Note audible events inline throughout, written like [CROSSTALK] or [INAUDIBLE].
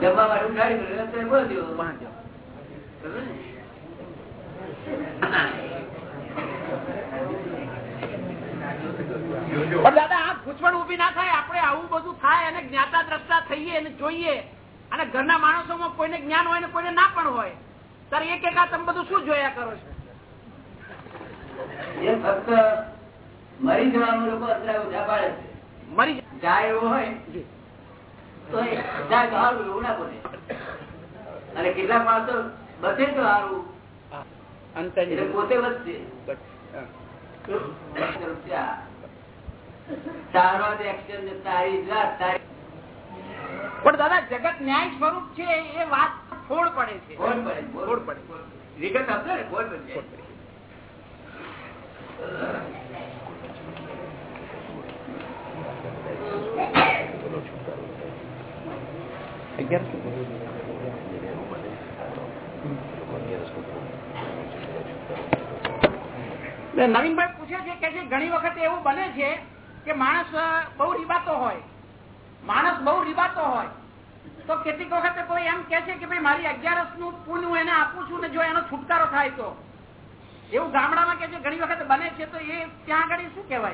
જમવા બોલ પણ દાદા આ પૂછપણ ઊભી ના થાય. આપણે આવું બધું થાય અને જ્ઞાતા દ્રષ્ટા થઈએ અને જોઈએ. અને ઘરના માણસોમાં કોઈને જ્ઞાન હોય ને કોઈને ના પણ હોય. ત્યારે એક એકા તમે બધું શું જોયા કરો છો? એ ફક્ત મરી જવાનું લોકો અત્યારે ઉઠા પાડે છે. મરી જાય. જાય એવો હોય અને કેટલાક માણસો બચે તો સારું. પોતે તારી પણ દાદા જગત ન્યાય સ્વરૂપ છે એ વાત ફોડ પડે છે. પડે વિગત આપશે ને ફોડ પડે. એટલે નવીનભાઈ પૂછે છે કે જે ઘણી વખત એવું બને છે કે માણસ બહુ રીબાતો હોય. માણસ બહુ રીબાતો હોય. તો કેટલીક વખતે કોઈ એમ કે છે કે ભાઈ મારી અગિયારસનું પુણ્ય હું એને આપું છું ને જો એનો છુટકારો થાય તો. એવું ગામડામાં કે છે ઘણી વખત બને છે તો એ ત્યાં આગળ શું તો?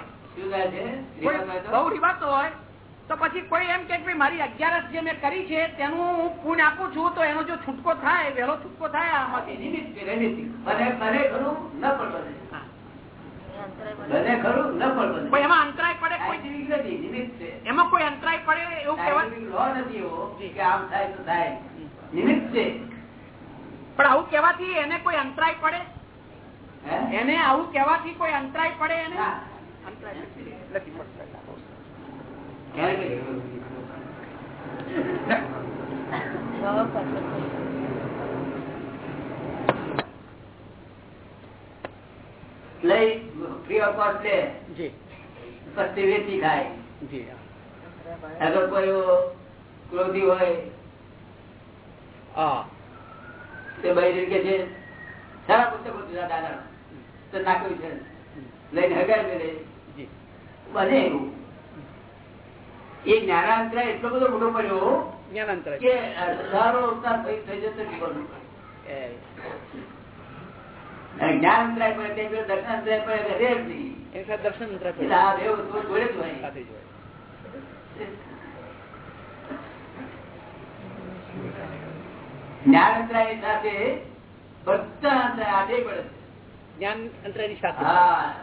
બહુ રીબાતો હોય. તો પછી કોઈ એમ કે મારી અગિયારસ જે મેં કરી છે તેનું હું પૂર્ણ આપું છું તો એનો જો છૂટકો થાય વહેલો છૂટકો થાય આમાંથી ખરું ન પણ એમાં અંતરાય પડે કોઈ? એમાં કોઈ અંતરાય પડે એવું કહેવાય? આવું કેવાથી એને કોઈ અંતરાય પડે? એને આવું કેવાથી કોઈ અંતરાય પડે એને? અંતરાય. ક્યારે કર્યું? લઈ ફ્રી ઓફ કોસ્ટ લે પછી વેચી ખાય. અગર કોઈ ક્રોધી હોય હા. તે ભાઈ કે છે સારા પુસ્તકો જુદા દાદા. તો નાખ્યું છે. લઈને દે જી. બને એવું. એ જ્ઞાનાંતરા એટલો બધો મોટો પડ્યો જ્ઞાન અંતરાય કે હજારો અવતાર થઈ અંતરાય પડે અંતરાય પડે નહીં. સાથે દર્શન અંતરાય અંતરાય બધા અંતરાય આજે પડે છે. જ્ઞાન અંતરાયની સાથે. હા.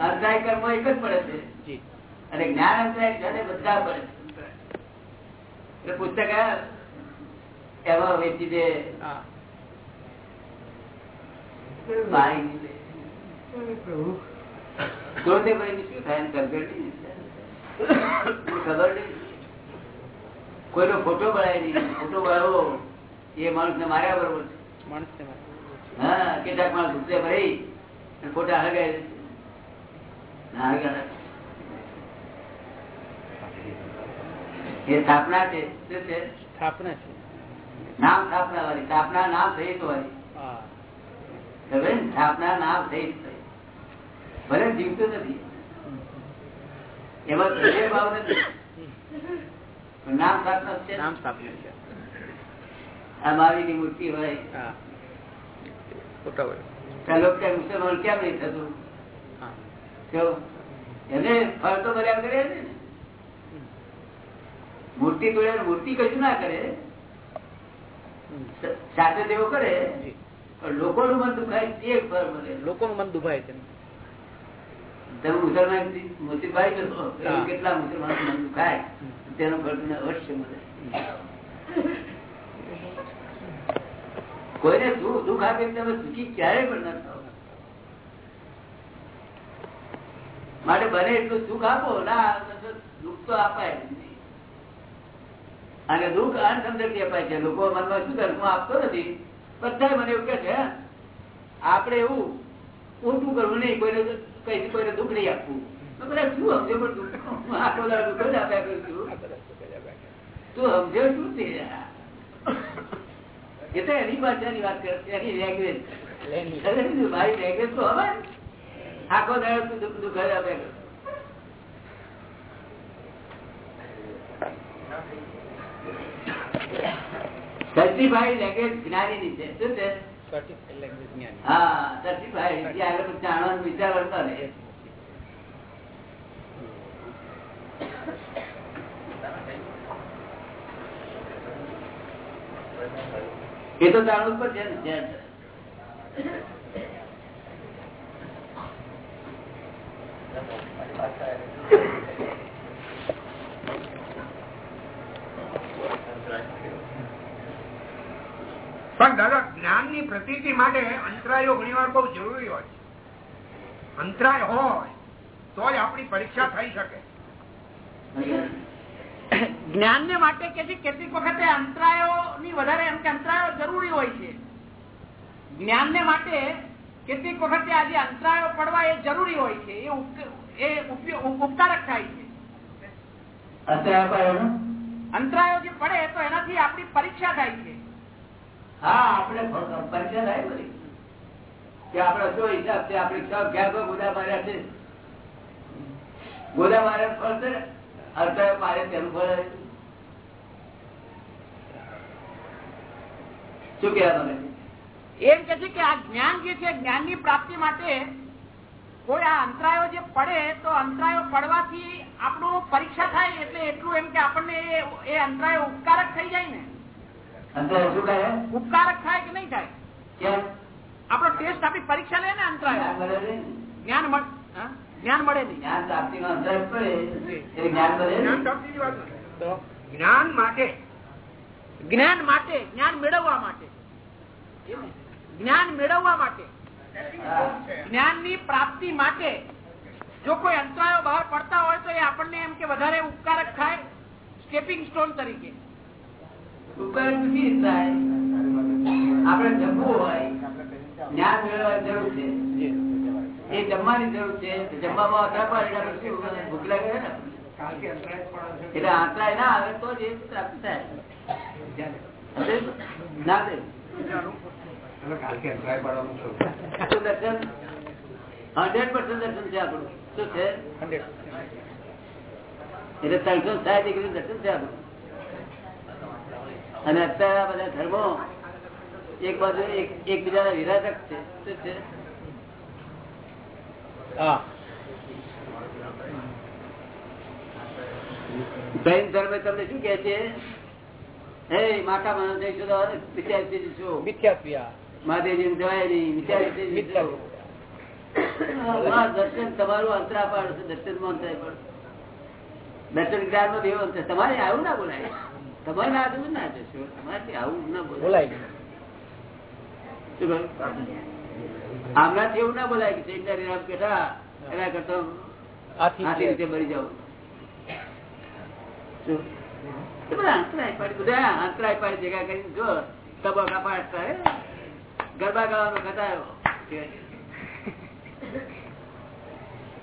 અંતરાય કર્મ એક જ પડે છે. જી. અને જ્ઞાન અંતરાય સાથે બધા પડે એટલે પુસ્તક એમાં વેચી દે કોઈનો ફોટો બનાવી નહીં. ફોટો બનાવો એ માણસ ને માર્યા બરોબર છે. માણસ હા કેટલાક માણસ ભરી અને ફોટા દે ના. એ સ્થાપના છે. શું છે? સ્થાપના છે. નામ સ્થાપના વાળી સ્થાપના નામ સહિત વાળી સ્થાપના નામ સહિત ભલે જીવતું નથી. એમાં દ્રવ્ય ભાવ નથી. નામ સ્થાપના છે. નામ સ્થાપના છે. આ માવીની મૂર્તિ હોય. હા. ખોટા હોય. મુસલમાન કેમ નહીં થતું? એને ફળ તો કર્યા કરે છે ને. મૂર્તિ તોડ્યા મૂર્તિ કશું ના કરે. સાથે તેઓ કરે. લોકોનું મન દુભાય તે ફળ મળે. લોકોનું મન દુભાય છે. તમે મુસલમાન મુસીભાઈ છો હા. કેટલા મુસલમાન મન દુખાય? તેનો ફળ તમને અવશ્ય મળે. કોઈને દુઃખ આપે તમે સુખી ક્યારેય પણ ન થાવ માટે બને એટલું સુખ આપો. ના દુઃખ તો નહીં. અને દુઃખ અનસમજણથી અપાય છે. લોકો મનમાં શું ધર્મ આપતો નથી. બધા મને એવું કે છે આપણે એવું ઊંટું કરવું નહીં. કોઈને કઈ કોઈને દુઃખ નહીં આપવું. બધા શું સમજે પણ દુઃખ આખો દાડો દુઃખ જ આપ્યા કરું છું? તું સમજ્યો શું તે એ તો એની ભાષાની વાત કરે એની લેંગ્વેજ મારી લેંગ્વેજ તો હવે આખો દાડો તું દુઃખ દુઃખ જ આપ્યા કર સર્ટિફાઈડ લેંગ્વેજ જ્ઞાનીની છે. શું છે? હા સર્ટિફાઈડ આગળ જાણવાનું વિચારવાનું કરે એ તો જાણવું પડશે ને પણ દાદા જ્ઞાનની પ્રતિ માટે અંતરાયો ઘણી વાર બહુ જરૂરી હોય અંતરાય હોય તો જ આપણી પરીક્ષા થઈ શકે. જ્ઞાન ને માટે કેટલીક વખતે અંતરાયો ની વધારે એમ કે અંતરાયો જરૂરી હોય છે. જ્ઞાન ને માટે કેટલીક વખતે આજે અંતરાયો પડવા એ જરૂરી હોય છે. એ ઉપકારક થાય છે. અંતરાયો જે પડે તો એનાથી આપણી પરીક્ષા થાય છે. શું હિસાબ એમ કે છે કે આ જ્ઞાન જે છે જ્ઞાનની પ્રાપ્તિ માટે કોઈ આ અંતરાયો જે પડે, તો અંતરાયો પડવાથી આપણું પરીક્ષા થાય, એટલે એટલું એમ કે આપણને એ અંતરાયો ઉપકારક થઈ જાય ને. ઉપકારક થાય કે નહીં થાય? આપણો ટેસ્ટ આપણી પરીક્ષા લે ને અંતરાયો. જ્ઞાન જ્ઞાન મળે નહીં. જ્ઞાન પ્રાપ્તિ નો અંતરાય પડે. જ્ઞાન મળે જ્ઞાન માટે જ્ઞાન માટે જ્ઞાન મેળવવા માટે. જ્ઞાન મેળવવા માટે. જ્ઞાનની પ્રાપ્તિ માટે જો કોઈ અંતરાયો બહાર પડતા હોય તો એ આપણને એમ કે વધારે ઉપકારક થાય. સ્ટેપિંગ સ્ટોન તરીકે. નથી થાય. આપણે જમવું હોય જ્ઞાન મેળવવા જરૂર છે. એ જમવાની જરૂર છે. જમવામાં અસર પડે એટલે શું ભૂખ લાગે ને? એટલે આંતરાય ના આવે તો જ એ પ્રાપ્ત થાય. ના દે હંડ્રેડ પર્સન્ટ દર્શન છે આપણું. શું છે? એટલે ત્રણસો ડિગ્રી દર્શન છે આપણું. અને અત્યારે આ બધા ધર્મો એક બાજુ એકબીજાના વિરાધક છે. શું છે? જૈન ધર્મ તમને શું કે છે? હે માતા માનવ જઈશું તો વિચારી જઈશું મહાદેવજી જવાય નહીં. વિચારી દર્શન તમારું અંતરા પાડશે દર્શનમાં થાય પણ દર્શન જ્ઞાન નો દેવ અંતર. તમારે આવું ના બોલાય. તમારે ના આવું ના જશો તમારે આવું ના બોલાય. આમનાથી એવું ના બોલાય કે એના કરતા આથી રીતે મરી જાવ અંતરાય પાડી ભેગા કરીને જો તબકા પાડતા ગરબા ગાવાનો ખતાયો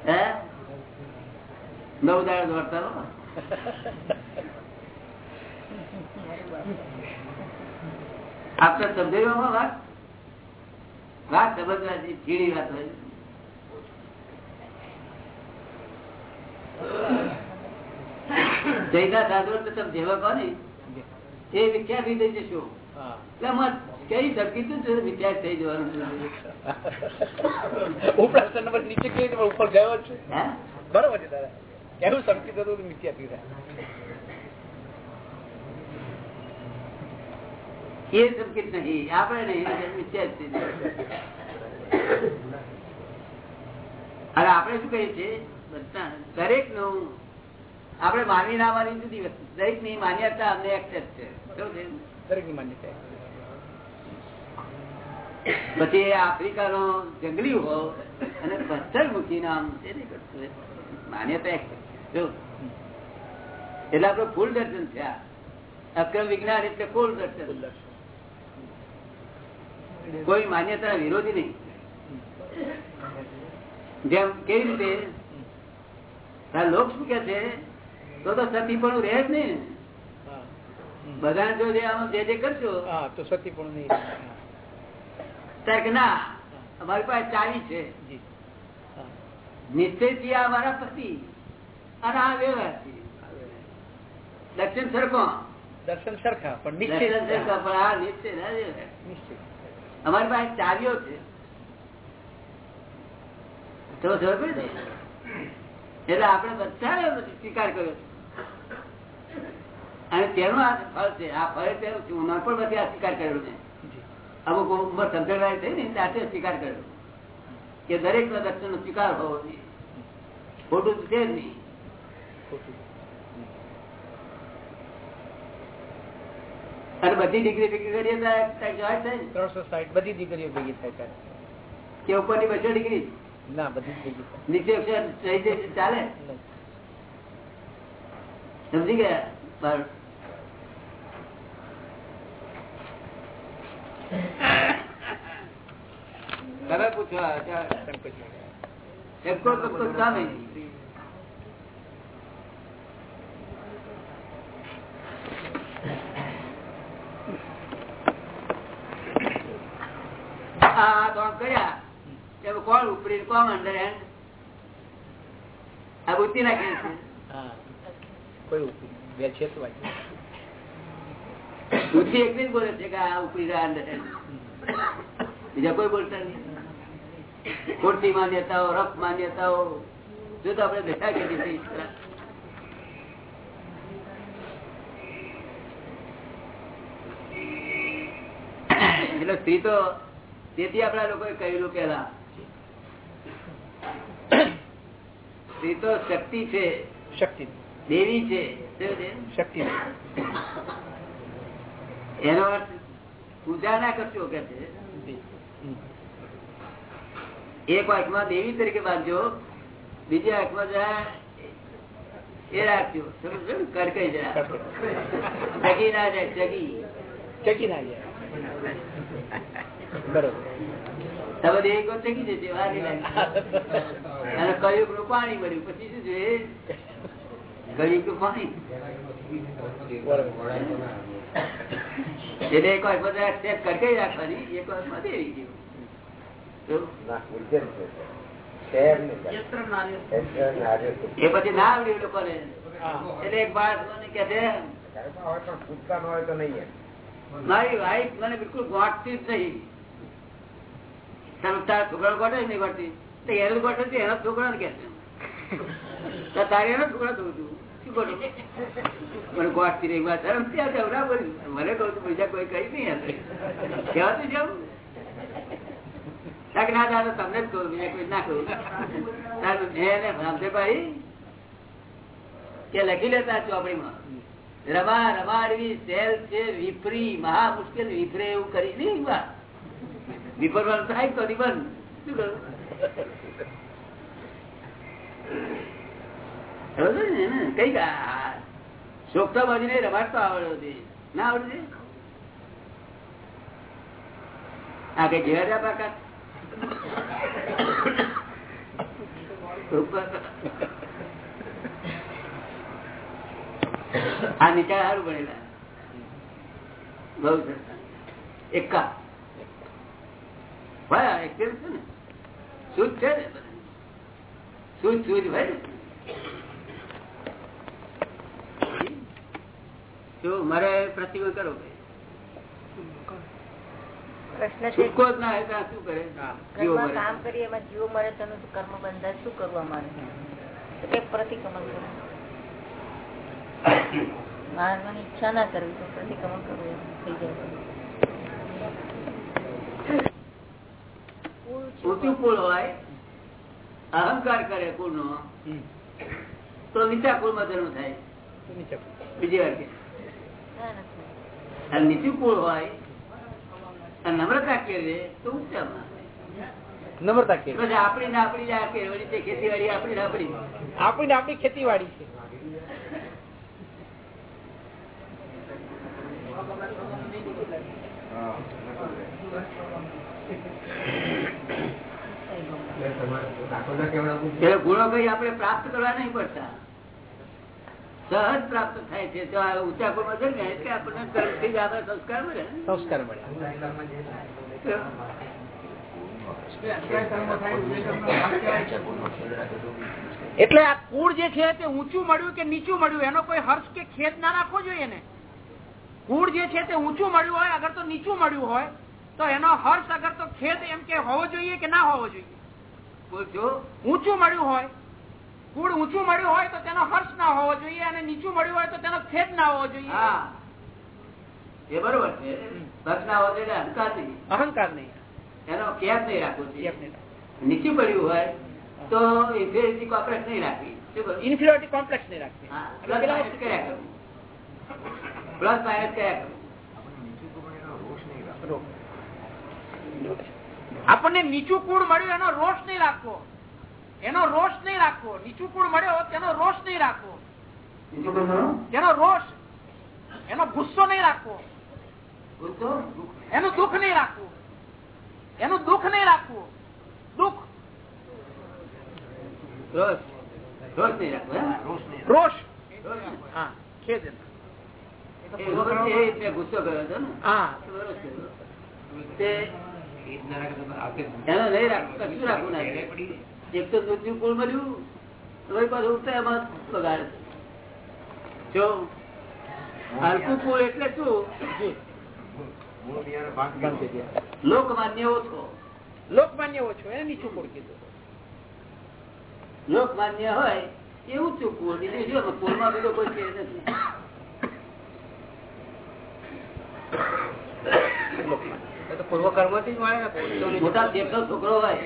હે? નવ દાડા દોડતા આપડે સમજાવ્યો વાત? વાત સમજવા ચીડી વાત હોય જૈના સાધુ તમે જેવા કહો ને એ વિખ્યાત થઈ જશો. કઈ ધરકી તું વિખ્યાત થઈ જવાનું ઉપરાષ્ટ્ર નંબર નીચે કેવી ઉપર ગયો છે? બરોબર છે દાદા એવું સંકેત હતું મિથ્યા પીરા એ સંકેત નહીં. આપણે નહીં અને આપણે શું કહીએ છીએ? દરેકનું આપણે માનવી ના માની જુદી વસ્તુ દરેકની માન્યતા અમને એક્સેપ્ટ છે. દરેકની માન્યતા પછી આફ્રિકા નો જંગલી હો અને પથ્થર મૂકી નામ માન્યતા એક્સેપ્ટ એટલે આપડે ફૂલ દર્શન થયા. અક્રમ વિજ્ઞાન એટલે ફૂલ દર્શન. કોઈ માન્યતા વિરોધી નહીં. જેમ કેવી રીતે? લોક શું કે છે? તો તો સતી પણ રહે જ નહીં બધા જો જે આમ જે જે કરશો. તો સતી પણ નહીં ત્યારે કે ના અમારી પાસે ચાવી છે. નિશ્ચયથી આ મારા પતિ અને આ વ્યવહાર દક્ષિણ સરખો. દર્શન સરખા પણ નિશ્ચય પણ આ નિશ્ચય નિશ્ચય અમારી પાસે ચાવીઓ છે. તો? એટલે આપણે બધા સ્વીકાર કર્યો. અને તેનું આ ફળ છે. આ ફળ તેનું છે પણ બધી આ સ્વીકાર કર્યો છે. અમુક ઉંમર સંતળાય થઈ ને ત્યાંથી સ્વીકાર કર્યો. કે દરેક દર્શન નો સ્વીકાર હોવો જોઈએ. ખોટું છે જ નહીં. અને બધી ડિગ્રી ડિગ્રી કરીએ તો કંઈક જોવાય થાય ને. ત્રણસો સાઠ બધી દીકરીઓ ભેગી થાય કે ઉપરની બસો ડિગ્રી ના બધી જ ભેગી થાય. નીચે અક્ષર રહી જાય ચાલે? સમજી ગયા. તમે પૂછો ચાલો. સંકોચ. ચાલે આ દોડ કર્યા? કોણ ઉપરી કોણ અંડર હેન્ડ આ બુદ્ધિ નાખી છે. હા. કોઈ ઉપાય બે છે તો વાંચો. બુદ્ધિ એકલી જ બોલે છે કે આ ઉપરી રહ્યા અંડર હેન્ડ બીજા કોઈ બોલતા નહીં. ખોટી માન્યતાઓ રફ માન્યતાઓ. જો તો આપણે બેઠા કરી એટલે સ્ત્રી તો તેથી આપણા લોકોએ કહેલું પેલા [COUGHS] સ્ત્રી તો શક્તિ છે. શક્તિ. દેવી છે. શક્તિ. એનો અર્થ પૂજા ના કરશો કે છે એક વાંકમાં દેવી તરીકે બાંધજો બીજી વાંકમાં જરા એ રાખજો? કડકાઈ જરા ચગી ના જાય ચગી ચકી ના જાય. બરોબર. તમે દેવી કો જશે. અને કયુગ પાણી મળ્યું પછી શું જોઈએ? પાણી? એટલે એક રાખવાની એક દેવી એ ના આવડ્યું લોકોને. એટલે એક બાળક મને કે છે મારી વાઈફ મને બિલકુલ ગોઠતી જ નહીં. તારા છોકરા ગોઠે નહીં ગોઠતી તો એનો છે, એના છોકરા કે છે એનો છોકરા થયું હતું મને ગોઠતી રહી વાત અરે ત્યાં ના ના ના લખી લેતા ચોપડીમાં રમા, રમાડવી, સેલ છે, વિપરી મહા મુશ્કેલ વિપરે એવું કરી. નહીં વાત વિપરવાનું થાય તો નિબંધ. શું કરું ને? આવડે આ કઈ પ્રકાર આ નીચે સારું ભણેલા. સરસ. એકા ભાઈ experience છે ને? શુદ્ધ છે ને શુદ્ધ શુદ્ધ ભાઈ શું મારે પ્રતિકોળ કરો ભાઈ છૂટકો જ ના હોય શું કરે? હા. જીવો ઘરમાં મરે. કામ કરીએ એમાં જીવો મરે તેનું કર્મ બંધાય. શું કરવા મારે પ્રતિક્રમણ કરવું. મારવાની ઈચ્છા ના કરવી તો પ્રતિક્રમણ કરવું થઈ જાય કુળ છે. ઊંચું કુળ હોય અહંકાર કરે કુળ નો તો નીચા કુળમાં જન્મ થાય બીજી વાર કે. નીચું કુળ હોય નમ્રતા કેળવે તો ઊંચામાં નમ્રતા કેળવે. આપણી ને આપણી જ આ કેળવણી છે ખેતીવાડી આપણી ને આપણી. આપણી ને આપણી ખેતીવાડી છે. ગુણો કઈ આપણે પ્રાપ્ત કરવા નહીં પડતા. સહજ પ્રાપ્ત થાય છે. તો આ ઊંચા ગુણો છે ને એટલે આપણને તરફથી જ આપણે સંસ્કાર મળે. સંસ્કાર મળે. એટલે આ કુળ જે છે તે ઊંચું મળ્યું કે નીચું મળ્યું? એનો કોઈ હર્ષ કે ખેદ ના રાખવો જોઈએ ને? કુળ જે છે તે ઊંચું મળ્યું હોય અગર તો નીચું મળ્યું હોય તો એનો હર્ષ અગર તો ખેદ એમ કે હોવો જોઈએ કે ના હોવો જોઈએ? ઊંચું મળ્યું હોય કુળ ઊંચું મળ્યું હોય તો તેનો હર્ષ ના હોવો જોઈએ અને નીચું મળ્યું હોય તો તેનો ખેદ ના હોવો જોઈએ. એ બરોબર છે. હર્ષ ના હોવો જોઈએ અહંકાર નહીં. અહંકાર નહીં. એનો ક્યાંક નહીં રાખવો જોઈએ. નીચું પડ્યું હોય તો ઇન્ફિનિટી કોમ્પ્લેક્સ નહીં રાખવી. શું ઇન્ફિરિયોરિટી કોમ્પ્લેક્સ નહીં રાખવી. હા, એટલે પ્લસ માઇનસ કર્યા કરવું પ્લસ માઇનસ કર્યા કરવું આપણને નીચું કુળ મળ્યું એનો રોષ નહીં રાખવો. એનો રોષ નહીં રાખવો. નીચું કુળ મળ્યો તેનો રોષ નહીં રાખવો? તેનો રોષ એનો ગુસ્સો નહીં રાખવો. એનું દુઃખ નહીં રાખવું. એનું દુઃખ નહીં રાખવું. દુઃખ. રોષ. રોષ નહીં રાખવો રોષ રોષ. હા ખેદ ગુસ્સો કર્યો હતો ને? હા. એક તો દૂધનું કુળ મળ્યું તો પાછું ઉઠતા એમાં બગાડે. જો હલકું કુળ એટલે શું? લોકમાન્ય ઓછો. લોકમાન્ય ઓછો એને નીચું કુળ કીધું. લોકમાન્ય હોય એ ઊંચું કુળ બીજું શું કુળમાં બીજો કોઈ છે નથી. પૂર્વ કર્મથી જ મળે મોટા શેઠનો છોકરો હોય.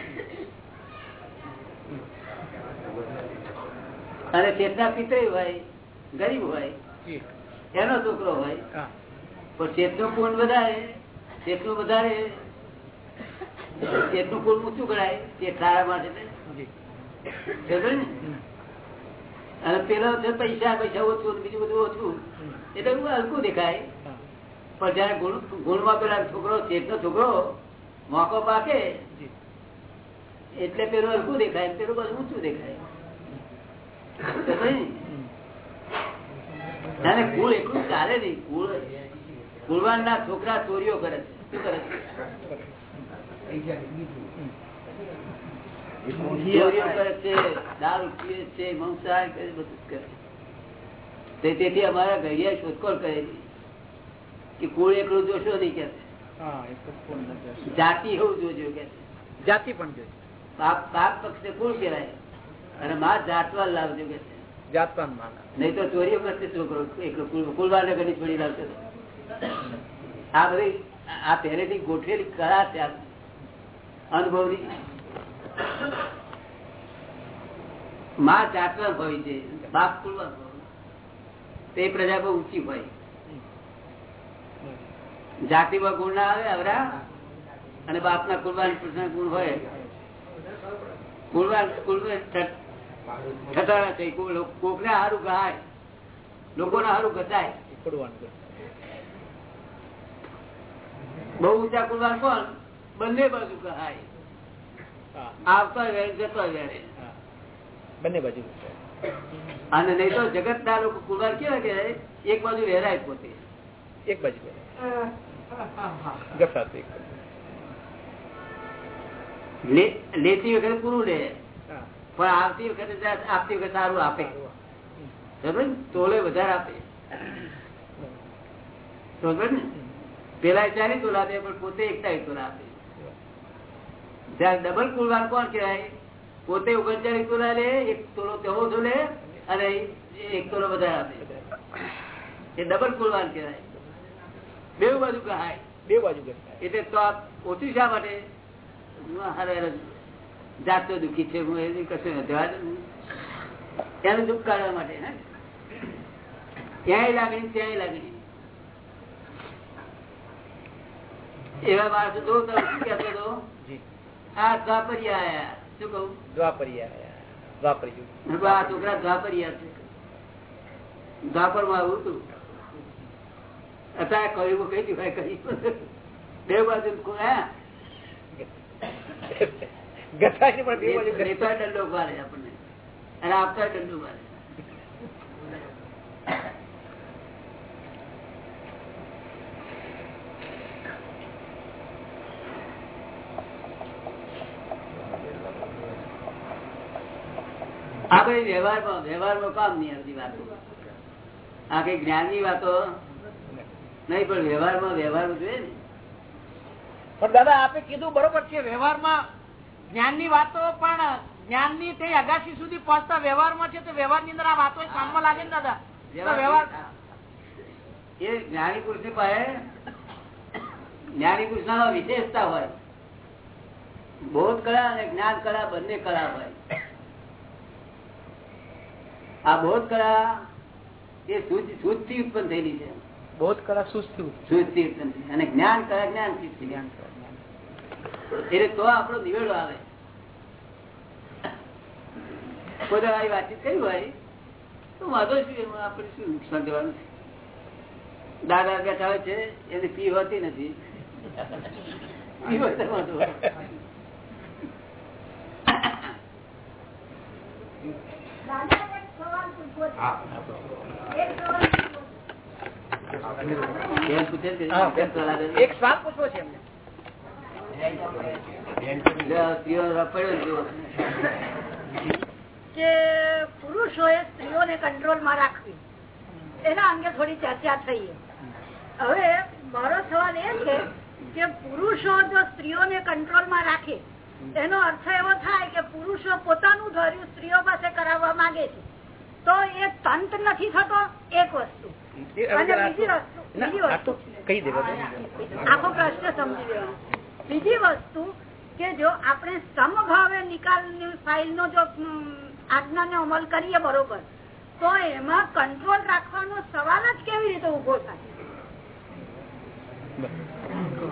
અને ચેતના પિતરી હોય ગરીબ હોય એનો છોકરો હોય. પણ ચેતનું પૂર્ણ વધારે ચેતનું વધારે ચેતનું પૂર્ણ ઊંચું ગણાય તે સારા માટે? અને પેલો પૈસા પૈસા ઓછું બીજું બધું ઓછું એટલે હલકું દેખાય. પણ જયારે ગુણ ગુણમાં પેલા છોકરો ચેતનો છોકરો મોકો પાકે એટલે પેલું હલકું દેખાય પેલું બધું ઊંચું દેખાય. કુળ એટલું ચાલે નહીં. કુળ કુળવાન ના છોકરા ચોરીઓ કરે છે. શું કરે છે? દારૂ પીએ છે મંસાહાર કરે બધું કરે તે- તેથી અમારા ઘડિયા શોધખોળ કરેલી. કે કુળ એકલું જોશો નહીં કે. જાતિ હોવું જોજો કે જાતિ પણ જોઈએ બાપ બાપ પક્ષે કુળ કહેવાય. અને માં જાતવા લાવજો કે જાતવાનમાં નહીં તો ચોરી કરશે છોકરો. એકલો કુલ- કુલવાને ઘણી છોડી લાવશે આ બધી આ પહેલેથી ગોઠવેલી કળા છે આ અનુભવની. માં જાતવાન ભવી છે બાપ કુલવાન ભવ તે પ્રજા બહુ ઊંચી હોય. જાતિમાં ગુણ ના આવે, અવરા, અને બાપના કુરબાન કૃષ્ણ ગુણ હોય. કુરબાન ઠઠાણા કોક ને સારું ગાય લોકો ને સારું ગતાય. બહુ ઊંચા કુરબાન કોણ? બંને બાજુ કહાય આવતા જતા બંને બાજુ અને નહીં તો જગત ના લોકો કુરબાન કેવા કે એક બાજુ વેરાય પોતે. એક બાજુ ગફાત બાજુ. લેતી વખતે પૂરું લે પણ આવતી વખતે આપતી વખતે સારું આપે તોલે વધારે આપે સમજ ને પેલા ચારે તોલા આપે પણ પોતે એકતા તોલા આપે જયારે ડબલ કુલવાન કોણ કહેવાય પોતે ઓગણચાલીસ તોલા લે એક તોલો તેવો તો લે અને એક તોલો વધારે આપે એ ડબલ કુલવાન કહેવાય બે બાજુ કહાય બે બાજુ એટલે તો ઓછું શા માટે? હું જાતો દુઃખી છે હું એની કશું નથી. એનું દુઃખ કાઢવા માટે હે? ક્યાંય લાગણી ત્યાંય લાગણી. એવા માણસો જો શું કહેતો હતો આ દ્વાપરિયા આયા. શું કહું? દ્વાપરિયા આયા. યુગ આ છોકરા દ્વાપરિયા છે. દ્વાપરમાં આવું હતું. અત્યારે કહ્યું કઈ દીધું કહ્યું. બે બાજુ દંડો વ્યવહારમાં વ્યવહારમાં કામ નહીં આવતી વાતો. આ કઈ જ્ઞાનની વાતો નહીં પણ વ્યવહારમાં વ્યવહાર જોઈએ ને. પણ દાદા આપે કીધું બરોબર છે વ્યવહારમાં જ્ઞાનની વાતો પણ જ્ઞાનની તે અગાસી સુધી પહોંચતા વ્યવહારમાં છે તો વ્યવહારની અંદર આ વાતો કામમાં લાગે ને દાદા? વ્યવહાર એ જ્ઞાની પુરુષની પાસે જ્ઞાની પુરુષ ના વિશેષતા હોય. બોધ કળા અને જ્ઞાન કળા બંને કળા હોય. આ બોધ કળા એ શુદ્ધ શુદ્ધથી ઉત્પન્ન થયેલી છે. બોધ કળા સુસ્તી થયેલી. અને જ્ઞાન કળા જ્ઞાનથી જ છે. એટલે તો આપણો નિવેડો આવે. કોઈ આવી વાતચીત કરી હોય તો વાંધો શું? એમાં આપણે શું નુકસાન દેવાનું દાદા બેઠા છે એની ફી હોતી નથી. પી હોય તો વાંધો છે. એક સવાલ પૂછવો છે એમને. કે પુરુષોએ રાખવી, એના અંગે થોડી ચર્ચા થઈ. હવે મારો સવાલ એ છે કે પુરુષો જો સ્ત્રીઓને કંટ્રોલમાં રાખે, એનો અર્થ એવો થાય કે પુરુષો પોતાનું ધર્યું સ્ત્રીઓ પાસે કરાવવા માંગે છે. તો એ તંત નથી થતો એક વસ્તુ. બીજી વસ્તુ કે જો આપણે સમભાવે નિકાલ ફાઇલ નો જો આજ્ઞા ને અમલ કરીએ બરોબર તો એમાં કંટ્રોલ રાખવાનો સવાલ જ કેવી રીતે ઊભો થાય?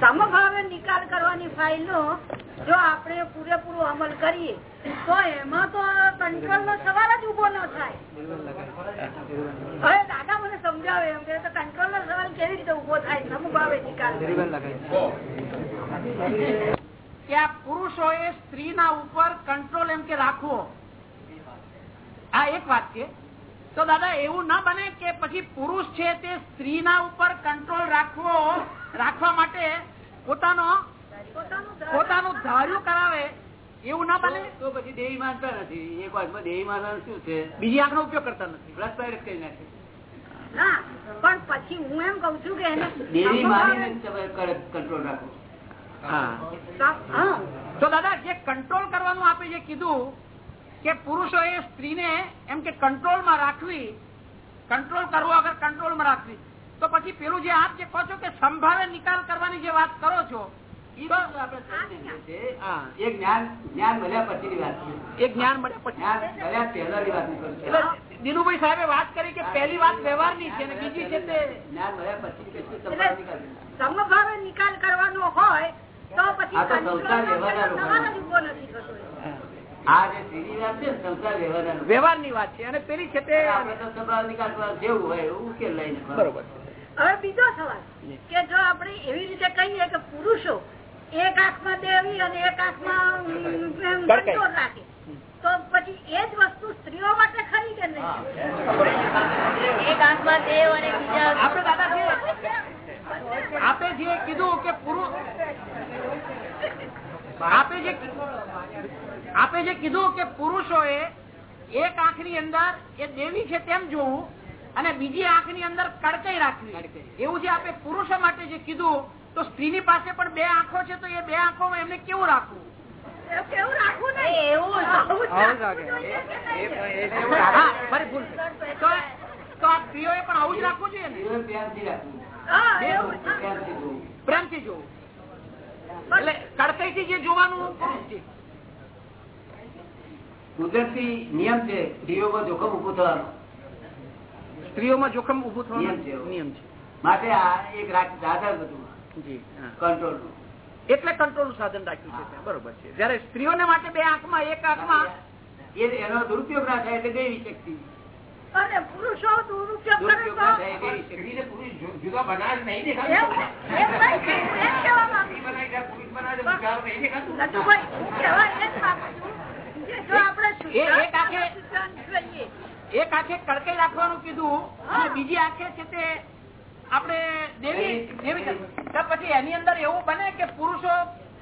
સમભાવે નિકાલ કરવાની ફાઇલનો જો આપણે પૂરેપૂરો અમલ કરીએ, તો એમાં તો કંટ્રોલ નો સવાલ જ ઊભો ન થાય. હવે દાદા મને સમજાવે એમ કે કંટ્રોલ નો સવાલ કેવી રીતે ઊભો થાય સમભાવે નિકાલ. કે આ પુરુષોએ સ્ત્રીના ઉપર કંટ્રોલ એમ કે રાખવો? આ એક વાત છે. તો દાદા, એવું ના બને કે પછી પુરુષ છે તે સ્ત્રીના ઉપર કંટ્રોલ રાખવો, રાખવા માટે પોતાનો પોતાનું ધાર્યું કરાવે એવું ના બને? તો પછી દેવી માનતા નથી. એક વાતમાં દેવી માનવાનું શું છે? બીજી આંખ ઉપયોગ કરતા નથી. પ્લસ પાયરસ કરી નાખે. પણ પછી હું એમ કઉ છું કે એને દેવી તમે કંટ્રોલ રાખો. તો દાદા જે કંટ્રોલ કરવાનું આપે જે કીધું કે પુરુષો એ સ્ત્રીને એમ કે કંટ્રોલમાં રાખવી કંટ્રોલ કરવો અગર કંટ્રોલમાં રાખવી. તો પછી પેલું જે આપ જે કહો છો કે સંભાવે નિકાલ કરવાની જે વાત કરો છો છે. છું. દિનુભાઈ સાહેબે વાત કરી કે પહેલી વાત વ્યવહારની છે અને બીજી છે તે. સમભાવે નિકાલ કરવાનો હોય તો પછી વાત છે ને, વાત છે. અને પેલી છે તે આપણે તો સંભાળ નિકાલ જેવું હોય એવું ઉકેલ લઈને. બરોબર. હવે બીજો સવાલ કે જો આપણે એવી રીતે કહીએ કે પુરુષો એક આંખમાં દેવી અને એક આંખમાં ઉમ, એમ ભડકાઈ. કંટ્રોલ રાખે. તો પછી એ જ વસ્તુ સ્ત્રીઓ માટે ખરી કે નહીં? એક આંખમાં દેવ અને બીજા આપણે દાદા આપે જે કીધું કે પુરુષ આપે જે આપે જે કીધું કે પુરુષોએ એક આંખની અંદર એ દેવી છે તેમ જોવું અને બીજી આંખની અંદર કડકાઈ રાખવી. એવું જે આપે પુરુષો માટે જે કીધું તો સ્ત્રીની પાસે પણ બે આંખો છે તો એ બે આંખોમાં એમને કેવું રાખવું? કેવું રાખવું નહીં. એવું જ. તો આ સ્ત્રીઓએ પણ આવું રાખવું જોઈએ ને? પ્રેમથી જોવું. જોવાનું કુદરતી નિયમ છે સ્ત્રીઓમાં જોખમ ઉભું થવાનું. સ્ત્રીઓમાં જોખમ ઉભું નિયમ થવાનું છે નિયમ છે. માટે આ એક રાખ- સાધન બધું. કંટ્રોલનું. એટલે કંટ્રોલનું સાધન રાખ્યું છે બરોબર છે. જયારે સ્ત્રીઓને માટે બે આંખમાં એક આંખમાં એ એનો દુરુપયોગ ના થાય એટલે દેવી શક્તિ? અને પુરુષો દુરુપયોગ કરે તો પુરુષ જુદા બનાવે નહીં દેખાતું. એક આંખે- કડકાઈ રાખવાનું કીધું અને બીજી આંખે છે તે આપણે દેવી દેવી પછી એની અંદર એવું બને કે પુરુષો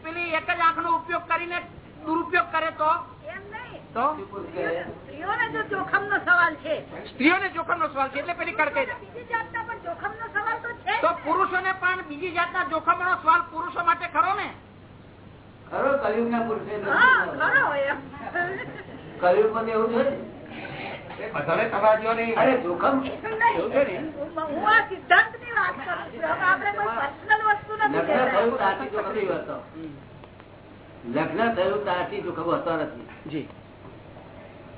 પેલી એક જ આંખનો ઉપયોગ કરીને દુરુપયોગ કરે તો? એમ નહીં. તો? શું પૂછે? સ્ત્રીઓને જોખમ નો સવાલ છે. સ્ત્રીઓને જોખમ નો સવાલ છે એટલે પેલી કડકે છે બીજી જાતના પણ જોખમ નો સવાલ તો છે તો પુરુષોને પણ બીજી જાતના જોખમ નો સવાલ પુરુષો માટે ખરો ને? ખરો પુરુષે કલયુગ. ખરો એમ. કલયુગમાં તો એવું છે ને. અરે જોખમ એવું છે ને. હું આ સિદ્ધાંતની વાત કરું છું. હવે આપણે કોઈ પર્સનલ વસ્તુ નથી લગ્ન થયું. ત્યારથી જોખમ હોતો નથી.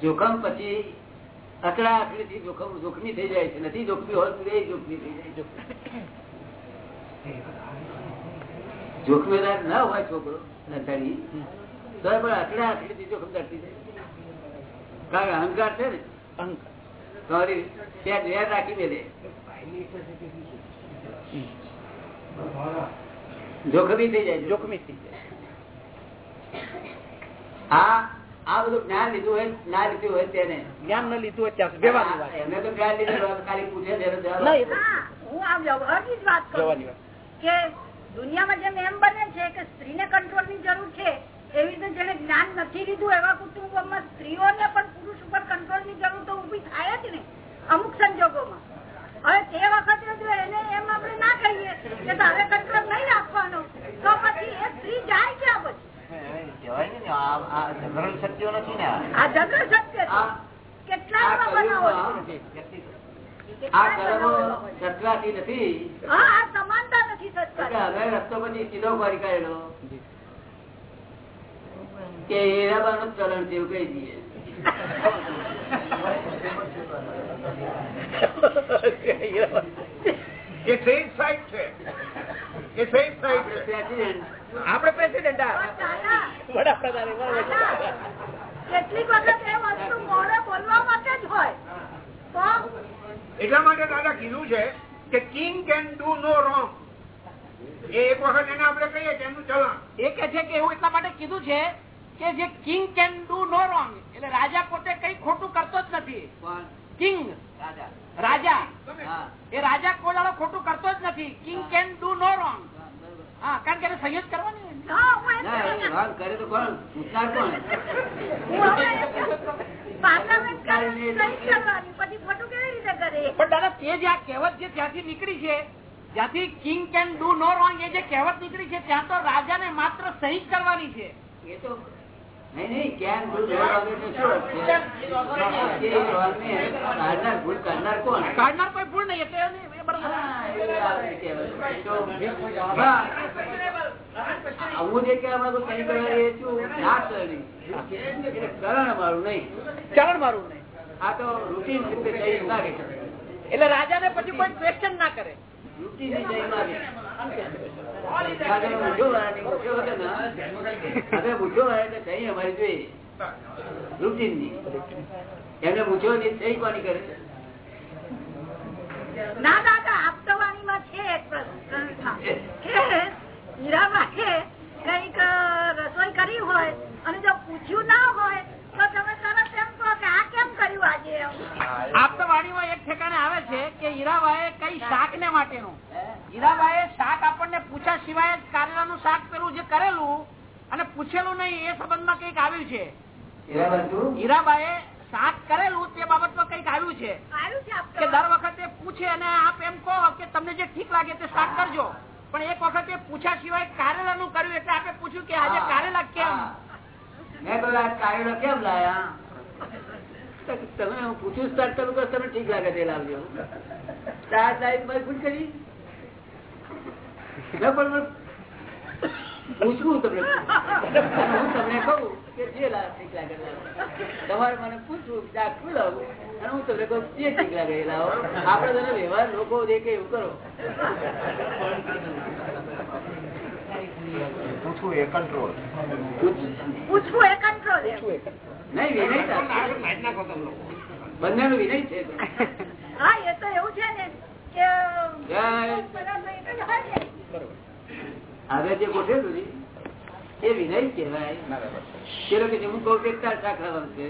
જોખમ પછી અકડા અકડી થી જોખમ જોખમી થઈ જાય છે. નથી જોખમી હોય જોખમી થઈ જાય. જોખમેદાર ન હોય છોકરો નથારી તો પણ અકડા અકડી થી જોખમ દર્શી જાય. કારણ કે અહંકાર છે ને. અહંકાર. તમારી ત્યાં વેર રાખી મેલે. જોખમી થઈ જાય જોખમી થઈ જાય. આ આ બધું જ્ઞાન લીધું હોય ના લીધું હોય તેને. જ્ઞાન ન લીધું હોય ત્યાં વ્યવહારની એમને તો જ્ઞાન લીધું ખાલી પૂછે ના, હા, હું આ વ્યવહારની જ વાત કરું કે દુનિયામાં જેમ એમ બને છે કે સ્ત્રીને કંટ્રોલની જરૂર છે એવી રીતે જેને જ્ઞાન નથી લીધું એવા કુટુંબોમાં સ્ત્રીઓને પણ પુરુષ ઉપર કંટ્રોલની જરૂર તો ઊભી થાય જ ને અમુક સંજોગોમાં. હવે તે વખતે જો એને એમ આપણે ના કહીએ કે તારે કંટ્રોલ નહીં રાખવાનો તો પછી એ સ્ત્રી જાય ક્યાં પછી? આ જનરલ સત્ય છે. આ કેટલા આ એવા બનાવો આ કર્મો સચવાતી નથી. હા આ સમાનતા નથી એટલે હવે રસ્તો પછી સીધો કરી કાઢેલો. કે હીરાબાનું જ ચલણ છે એવું કહી દઈએ. પ્રેસિડેન્ટ વડાપ્રધાન. કેટલીક વખત એ વસ્તુ મોડે બોલવા માટે જ હોય. એટલા માટે દાદા કીધું છે કે king can do no wrong એ એક વખત એને આપણે કહીએ કે એમનું ચલણ. એ કે છે કે એવું એટલા માટે કીધું છે કે જે king can do no wrong એટલે રાજા પોતે કઈ ખોટું કરતો જ નથી. કિંગ. રાજા. રાજા. એ રાજા કોઈ ખોટું કરતો જ નથી. King can do no wrong હા, કારણ કે એને સંયોજ કરવાની કરે તો કોણ? પૂછનાર કોણ? હું હવે એમ કહું છું. પાર્લામેન્ટ કરે, સહી કરવાની, પછી ખોટું કેવી રીતે કરે? પણ દાદા તે જે આ કહેવત જે ત્યાંથી નીકળી છે જ્યાંથી king can do no wrong એ જે કહેવત નીકળી છે ત્યાં તો રાજાને માત્ર સહી કરવાની છે. એ તો કાઢનાર ભૂલ કાઢનાર કોણ? કાઢનાર કોઈ ભૂલ નહીં જે છું, ના કરણી. કરણ મારું નહીં. ચરણ મારું નહીં. આ તો રૂટીન એટલે રાજાને પછી કોઈ ક્વેશ્ચન ના કરે. રૂટીનની જઈ માગે હવે મૂછો એટલે સહી અમારી દાદા આપતવાણીમાં છે એક પ્રશ્ન કંઈક રસોઈ કરી હોય અને જો પૂછ્યું ના હોય, તો તમે તરત એમ કહો કે આ કેમ કર્યું આજે એમ? માં એક ઠેકાણે આવે છે કે હીરાબાએ કઈ શાક ને માટેનું? હીરાબાએ શાક આપણને પૂછા સિવાય કારેલા કારેલાનું શાક પેલું જે કરેલું અને પૂછેલું નહીં એ સંબંધમાં કંઈક આવ્યું છે. હીરાબાએ શાક કરેલું તે બાબતમાં કંઈક આવ્યું છે. કે દર વખતે પૂછે અને આપ એમ કહો કે તમને જે ઠીક લાગે તે શાક કરજો. પણ એક વખતે પૂછા સિવાય કારેલાનું કર્યું એટલે આપણે પૂછ્યું કે આજે કારેલા કેમ. મેં કહ્યું આ કારેલા કેમ લાયા? તો તમે હું પૂછ્યું કરું તો તમે ઠીક લાગે તે લાવજો. ચાર સાહેબ ભાઈ પૂછ કરી? પૂછવું તમને હું તમને કહું કે જે ઠીક લાગે તમારે મને પૂછવું કે લાવું? અને હું તમને કહું જે ઠીક લાગે એ લાવો. આપડે તને વ્યવહાર લોકો દેખે એવું કરો. પૂછવું એ કંટ્રોલ પૂછવું એ કંટ્રોલ એમ. નહીં વિનય થાય. બંનેનું વિનય છે હા એ તો એવું છે ને કે હવે જે ગોઠવેલું છે એ વિનય કહેવાય તે લોકો હું કહું કે તાર શાક ખાવાનું છે.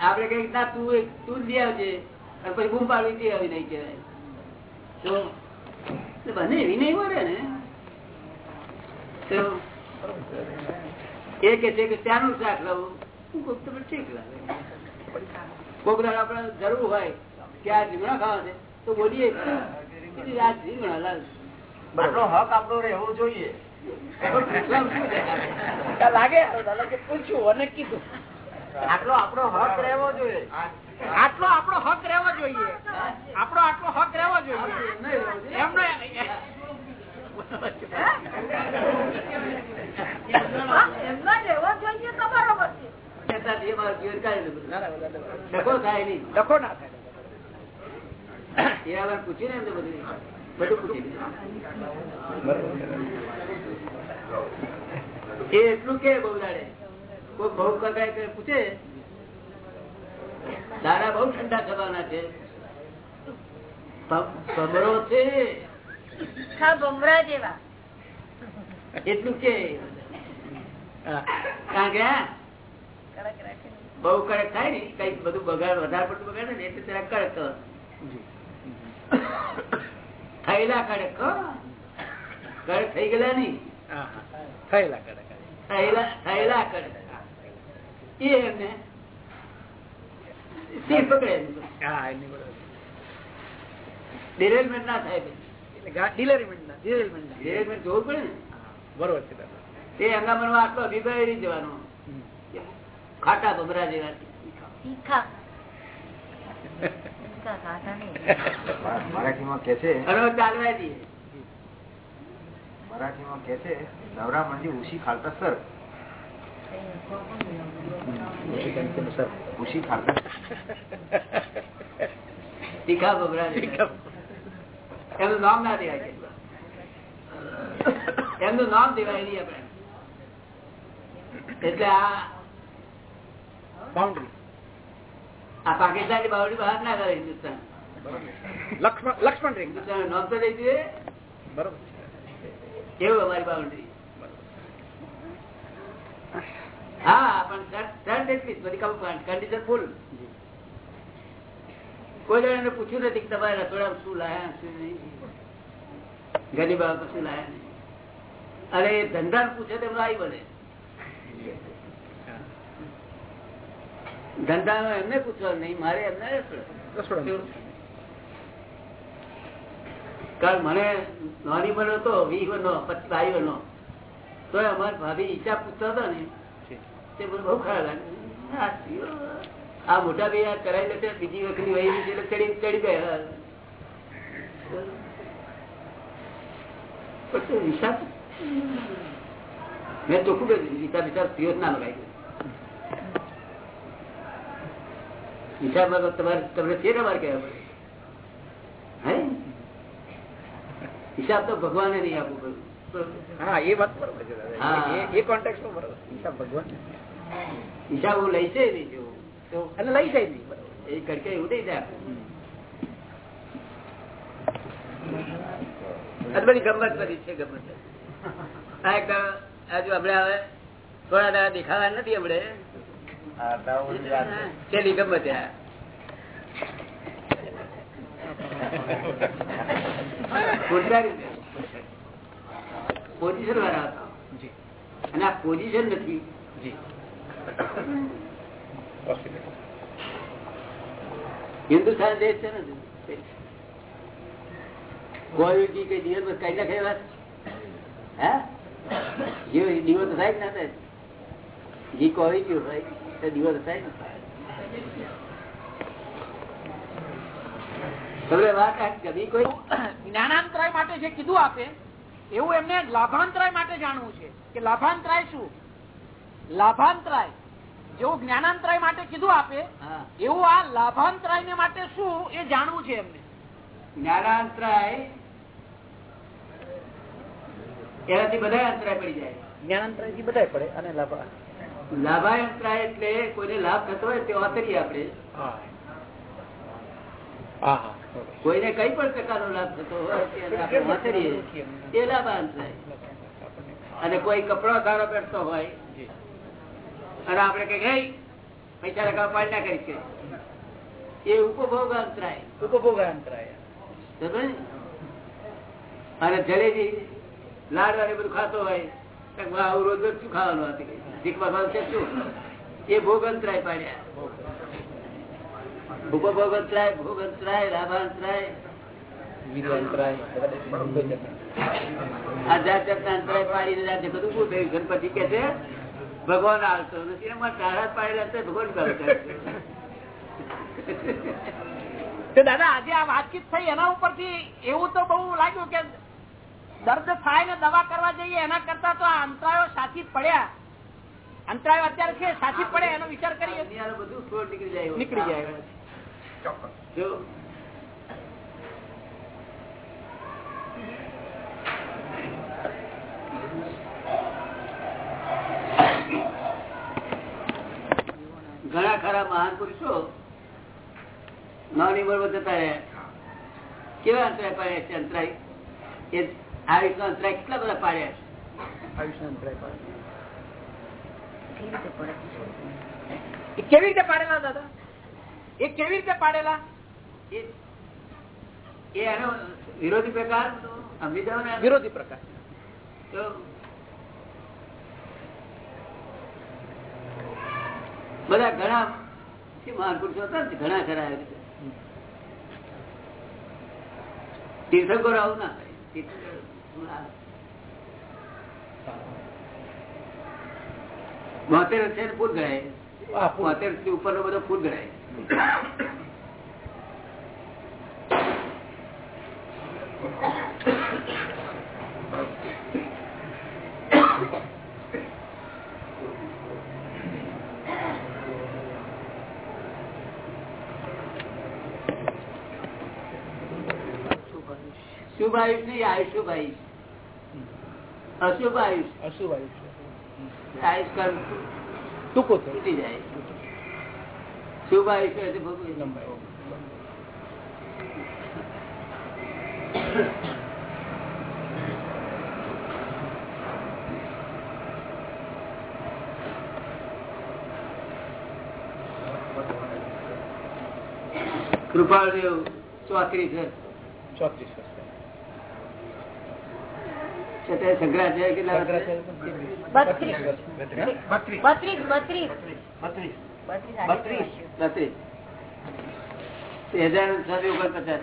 આપડે કઈ ના તું તું જ આવજે. અને પછી બૂમ પાડવી તે આ વિનય કહેવાય. તો બને વિનય મળે ને. તો એ કે છે કે ત્યાંનું શાક લાવું. હું કોક તો ઠીક લાગે. કોક દાડો આપડે જરૂર હોય કે આ જીવડા ખાવા છે તો બોલીએ. આટલો હક આપણો રહેવો જોઈએ? લાગે કે પૂછ્યું અને કીધું. આટલો આપણો હક રહેવો જોઈએ. આટલો આપણો હક રહેવો જોઈએ. આપણો આટલો હક રહેવો જોઈએ. એમનો એમનો જોઈએ થાય નહીં. ડખો ના થાય. એ આવાર પૂછ્યું ને એમને બધું બધું પૂછી એ એટલું કે બહુ દાડે. કોઈ બહુ કઈ પૂછે. દાડા બહુ ઠંડા થવાના છે. છે. ભમરા જેવા. એટલું કે. કારણ કે બહુ કડક થાય ને કંઈક બધું બગાડ વધારે પડતું બગાડે ને એટલે કડક. થયેલા કડક કડક થઈ ગયેલા નહીં. થયેલા કડક. થયેલા થયેલા કડક. એ એમને તે પકડે હા એની બરોબર. ડિરેલમેન્ટ ના થાય ના ડિરેલમેન્ટ જોવું પડે ને? બરોબર છે તે એમના મનમાં આટલો અભિપ્રાય રહી જવાનો. ખાટા ભમરા જેવા. મરાઠીમાં કે છે? અને હવે ચાલવા દઈએ મરાઠીમાં કે છે નવરા મંજી ઉશી ખાલતા સર. ઉશી ખાલતા તીખા ભમરા જેવા. નામ ના દેવાય કે. એમનું નામ દેવાય નહીં આપણે. એટલે આ બાઉન્ડ્રી આ પાકિસ્તાનની બાવડી બહાર ના કરે હિન્દુસ્તાન. લક્ષ્મણ હિન્દુસ્તાન નામ તો દઈ દે બરોબર. એવું અમારી બાઉન્ડ્રી હા પણ એટલી જ, બધી કન્ડિશન ફૂલ કોઈ જણાને પૂછ્યું નથી કે તમારે રસોડા શું લાયા શું નહીં? ગરીબ શું લાયા નહીં? અરે ધંધા પૂછે તો એમનો આવી બને ધંધા એમને પૂછવા નહીં મારે એમને કારણ મને નાની બનો હતો વીસ બનો પછી ભાઈ બનો તો અમારે ભાભી ઈચ્છા પૂછતા હતા ને તે મને બહુ ખરાબ લાગે. આ મોટા ભાઈ આ કરાવી લેશે બીજી વખત વહી એટલે ચડી ચડી ગયા. પણ તે હિસાબ મેં ચોખ્ખું કહ્યું હિસાબ હિસાબ સ્ત્રીઓ જ ના લગાવી હિસાબમાં તો તમારે તમને છે તમારે કહેવા પડે. હિસાબ તો ભગવાને નહીં આપવું હા એ વાત બરોબર છે એ- એ કોન્ટેક્ટ બરોબર. હિસાબ ભગવાન હિસાબ હું લઈ છે નહીં જેવું અને લઈ જાય નહીં બરોબર. એ કડકે એવું નહીં થાય. બધી ગમત બધી છે ગમત આ એક હમણાં હવે થોડા દેખાવા નથી હમણે. છેલ્લી ગમત આ પોતાની રીતે. પોઝિશન વાળા હતા જી અને આ પોઝિશન નથી જી હિન્દુસ્તાન દેશ છે ને કોઈ કી કઈ દિવસ કઈ નાખે વાત હે જીવ દિવસ થાય કે ના થાય ઘી કોઈ ગયું હોય તો થાય ને. વાત કદી કોઈ. જ્ઞાનાંતરાય માટે જે કીધું આપે એવું એમને લાભાંતરાય માટે જાણવું છે. કે લાભાંતરાય શું? લાભાંતરાય. જેવું જ્ઞાનાંતરાય માટે કીધું આપે એવું આ લાભાંતરાય ને માટે શું એ જાણવું છે એમને. જ્ઞાનાંતરાય એનાથી બધા અંતરાય પડી જાય. જ્ઞાનાંતરાયથી બધા પડે અને લાભા લાભાંતરાય એટલે કોઈને લાભ થતો હોય તે વાતરીએ આપણે. કોઈને કઈ પણ પ્રકારનો લાભ થતો હોય વાતરીએ એ લાભાંતરાય અને કોઈ કપડો સારો પહેરતો હોય અને આપણે કઈ ગઈ પૈસા લગાવ પાડ ના કરી છે. એ ઉપભોગ અંતરાય ઉપભોગ અંતરાય? અને જલેબી લાડવાને બધું ખાતો હોય અવરોધ શું ખાવાનું હતી? શીખ ભગવાન છે શું? એ ભોગ અંતરાય પાડ્યા ભૂપભોગ અંતરાય ભોગ અંતરાય રાભા અંતરાય ભગવાન આવતો નથી. પાડેલા છે ભગવાન કરતો દાદા આજે આ વાતચીત થઈ એના ઉપરથી એવું તો બહુ લાગ્યું કે દર્દ થાય ને દવા કરવા જઈએ એના કરતા તો આ અંતરાયો સાચી પડ્યા. અંતરાયો અત્યારે છે સાચી પડે એનો વિચાર કરીએ. બધું નીકળી જાય નીકળી જાય ચોક્કસ. ઘણા ખરા મહાન પુરુષો નાની બરોબર જતા રહ્યા. કેવા અંતરાય પડે છે અંતરાય? એ આયુષ અંતરાય કેટલા બધા પાડ્યા એ કેવી રીતે પાડેલા દાદા? એ કેવી રીતે પાડેલા? એ એનો વિરોધી પ્રકાર સમજી જાઓ ને વિરોધી પ્રકાર. તો બધા ઘણા મહાન પુરુષો હતા ને ઘણા ખરા આવી રીતે? તીર્થંકરો આવું ના કરે. બોતેર છે ફૂટ ગણાય. બોતેર ઉપર નો બધો ફૂટ ગણાય. આયુષ નહીં આયુષુભ આયુષ અશુભ આયુષ. અશુભ આયુષ્ય. આયુષ કાળ ટૂંકો છે. જાય. શુભ આયુષ હોય તો ભોગવી ચોત્રીસ [COUGHS] ચોત્રીસ વર્ષ. અત્યારે શંકરાચાર્ય કેટલા બત્રીસ. હજાર સાત ઓગણપચાસ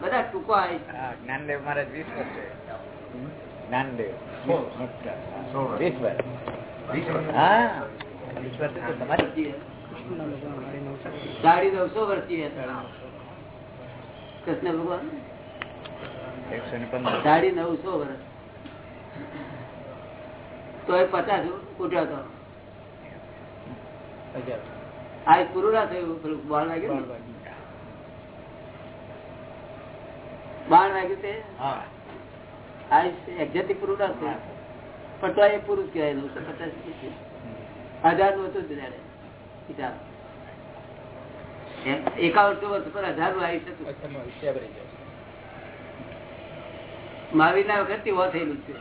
બધા ટૂંકો જ્ઞાનદેવ મહારાજ વીસ જ્ઞાનદેવ. વીસ વર્ષ. હા. તમારી. સાડી નવસો વર્ષથી હતા કૃષ્ણ ભગવાન? સાડી નવસો વર્ષ. તો એ પચાસ ઉઠ્યો હતો આ પૂરું ના થયું બાણ વાગ્યું બાર વાગ્યું તે? આ એક્ઝેક્ટલી પુરુડા થયું પણ તો એ પુરુષ કહેવાય, નવસો પચાસ હજારનું હતું ત્યારે. હિસાબ. વર્ષ પર હજાર average છે. મહાવીર ના વખતથી થયેલું છે.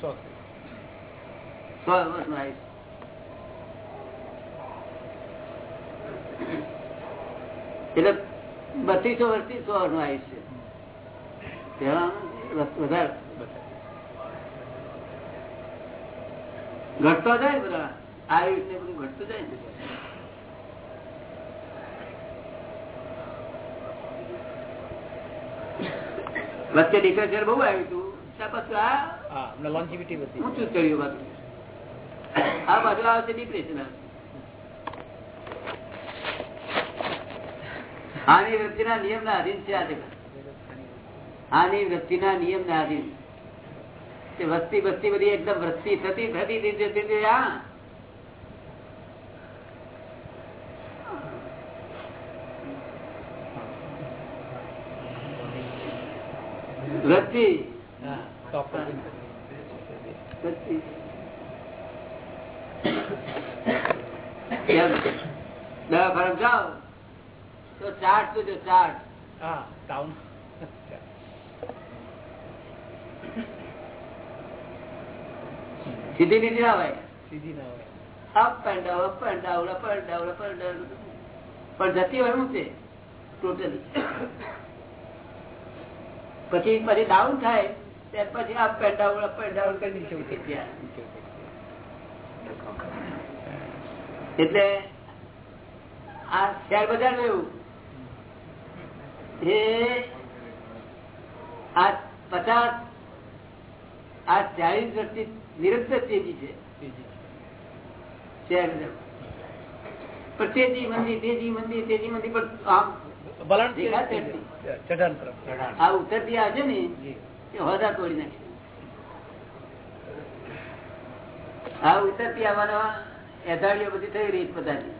સો. વર્ષનું આયુષ્ય. એટલે બત્રીસો વર્ષથી સો નું આયુષ્ય. તેમાં વધારે. ઘટતો જાય બધા. આયુષ ને બધું ઘટતું જાય ને. વચ્ચે ડિક્રેશન બહુ આવ્યું હતું નિયમ ના. આધીન છે આજે આની વૃત્તિના નિયમ ના આધીન. વસ્તી વસ્તી બધી એકદમ વસ્તી થતી થતી જાઓ તો ચાર્ટ ચાર્ટ હા down. સીધી નીતિ ના હોય. સીધી ના હોય. Up and down up and down up and down up and down પણ જતી હોય શું છે? ટોટલી. પછી પછી ડાઉન થાય, ત્યાર પછી અપ ડાઉન અપ ડાઉન કરી દઈશું એટલે આ શેર બજાર એવું એ આ પચાસ, આ ચાલીસ વર્ષથી નિરંતર તેજી છે. શેર બજાર પણ તેજી મંદી તેજી મંદી તેજી મંદી, પણ આમ વલણ દેખાશે જ નહીં. ચઢાણ તરફ આ ઉતરતી આવશે ને એ હોદા તોડી નાખે. આ ઉતરતી આવવાનો એધાડીઓ બધી થઈ રહી બધાની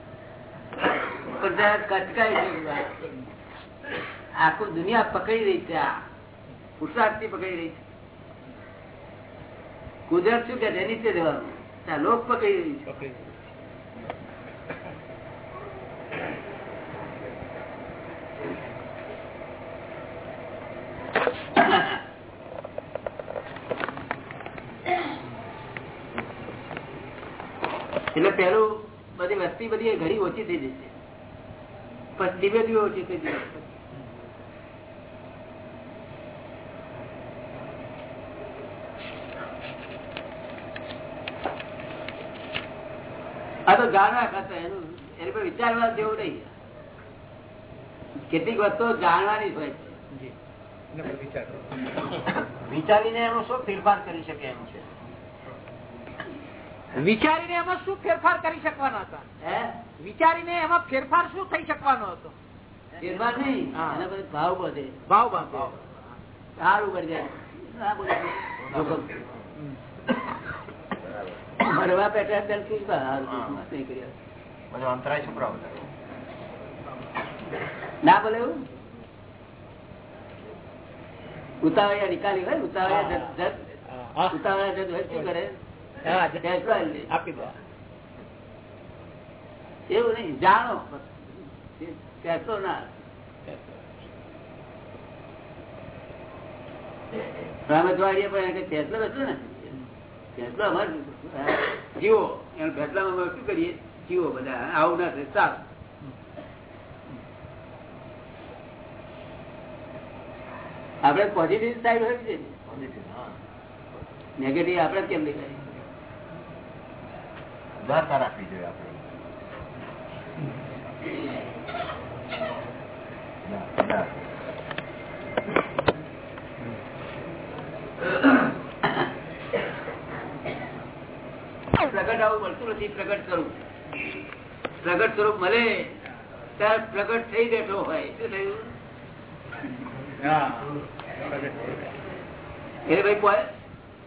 પણ જરા છે આખું દુનિયા પકડી રહી છે આ. પુરુષાર્થથી પકડી રહી છે. કુદરત શું કે છે નીચે દેવાનું આ લોક પકડી રહી છે પકડી એટલે પેલું બધી વસ્તી બધી ઘણી ઓછી થઈ જશે. પછી ધીમે ધીમે ઓછી થઈ જશે. આ તો જાણવા ખાતર એનું એને પર વિચારવા જેવું નહીં. કેટલીક વસ્તુ જાણવાની જ હોય છે. જી. એના પર વિચાર કરો. વિચારીને એનો શું ફેરફાર કરી શકે એમ છે? વિચારીને એમાં શું ફેરફાર કરી શકવાના હતા? વિચારીને એમાં ફેરફાર શું થઈ શકવાનો હતો? ફેરફાર નહીં. ભાવ બધે. ભાવ સારું કરી જાય. મરવા પેટા અંતરાય ના બોલે એવું? ઉતાવળિયા નિકાલી હોય ઉતાવળિયા. ઉતાવળિયા જજ હોય શું કરે? આપી આપી દો. એવું નહીં જાણો. કહેતો ના. રામજવાડીએ પણ એને ફેંસલો બેસલો ને? ફેંસલો અમારે જીવો. એમ ફેંસલામાં અમે શું કરીએ? જીવો બધા. આવું ના થાય. સારું. આપણે પોઝિટિવ સાઈડ હોય છે નેગેટિવ આપણે કેમ દેખાય? ઉદારતા રાખવી જોઈએ આપણે. પ્રગટ આવું મળતું નથી પ્રગટ સ્વરૂપ. પ્રગટ સ્વરૂપ મળે ત્યારે પ્રગટ થઈ બેઠો હોય. શું થયું? એટલે ભાઈ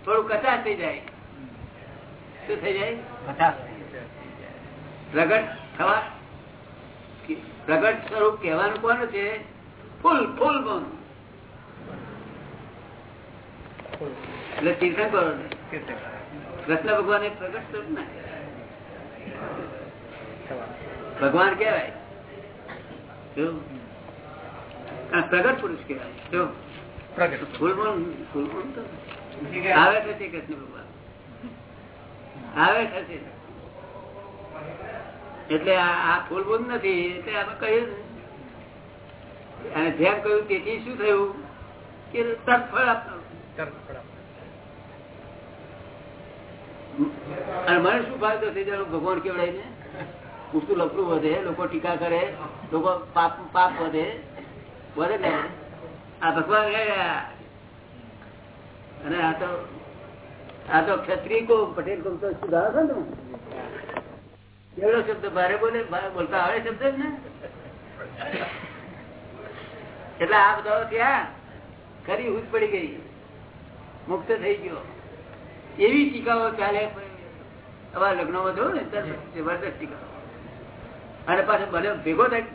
થોડું કચાશ થઈ જાય. શું થઈ જાય? પચાસ પ્રગટ થવા પ્રગટ સ્વરૂપ કહેવાનું કોનું છે? ફૂલ ફૂલ કોણ એટલે તીર્થંકરો ને. કૃષ્ણ ભગવાન એ પ્રગટ સ્વરૂપ ને ભગવાન કેવાય આ પ્રગટ પુરુષ કેવાય? પ્રગટ ફૂલમોન તો આવે છે કૃષ્ણ ભગવાન. આવે છે. એટલે આ ફૂલમૂન નથી, એટલે આપણે કહ્યું અને જેમ કહ્યું તેથી શું થયું? કે તરત ફળ આપનારું તરત પડાવ. અને મને શું ફાયદો થઈ જાય ભગવાન કેવડાય ને, પૂછતું લફડું વધે, લોકો ટીકા કરે, લોકો પાપ પાપ વધે. વધે ને આ ભગવાન અને આ તો આ તો ક્ષત્રિય કો પટેલ કો સુધારો છે ને કેવડો શબ્દ ભારે બોલે બોલતા આવે શબ્દ ને? એટલે આ બધા ત્યાં ખરી ઉજ પડી ગઈ. મુક્ત થઈ ગયો. એવી ટીકાઓ ચાલે અમારા લગ્નમાં જોયું ને જબરદસ્ત ટીકાઓ. અને પાછો ભલે ભેગો થાય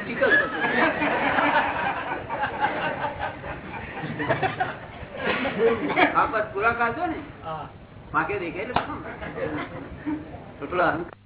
ટીકલ કરતો. પૂરા કાઢો ને? માગે દેખાય પેલો અહંકાર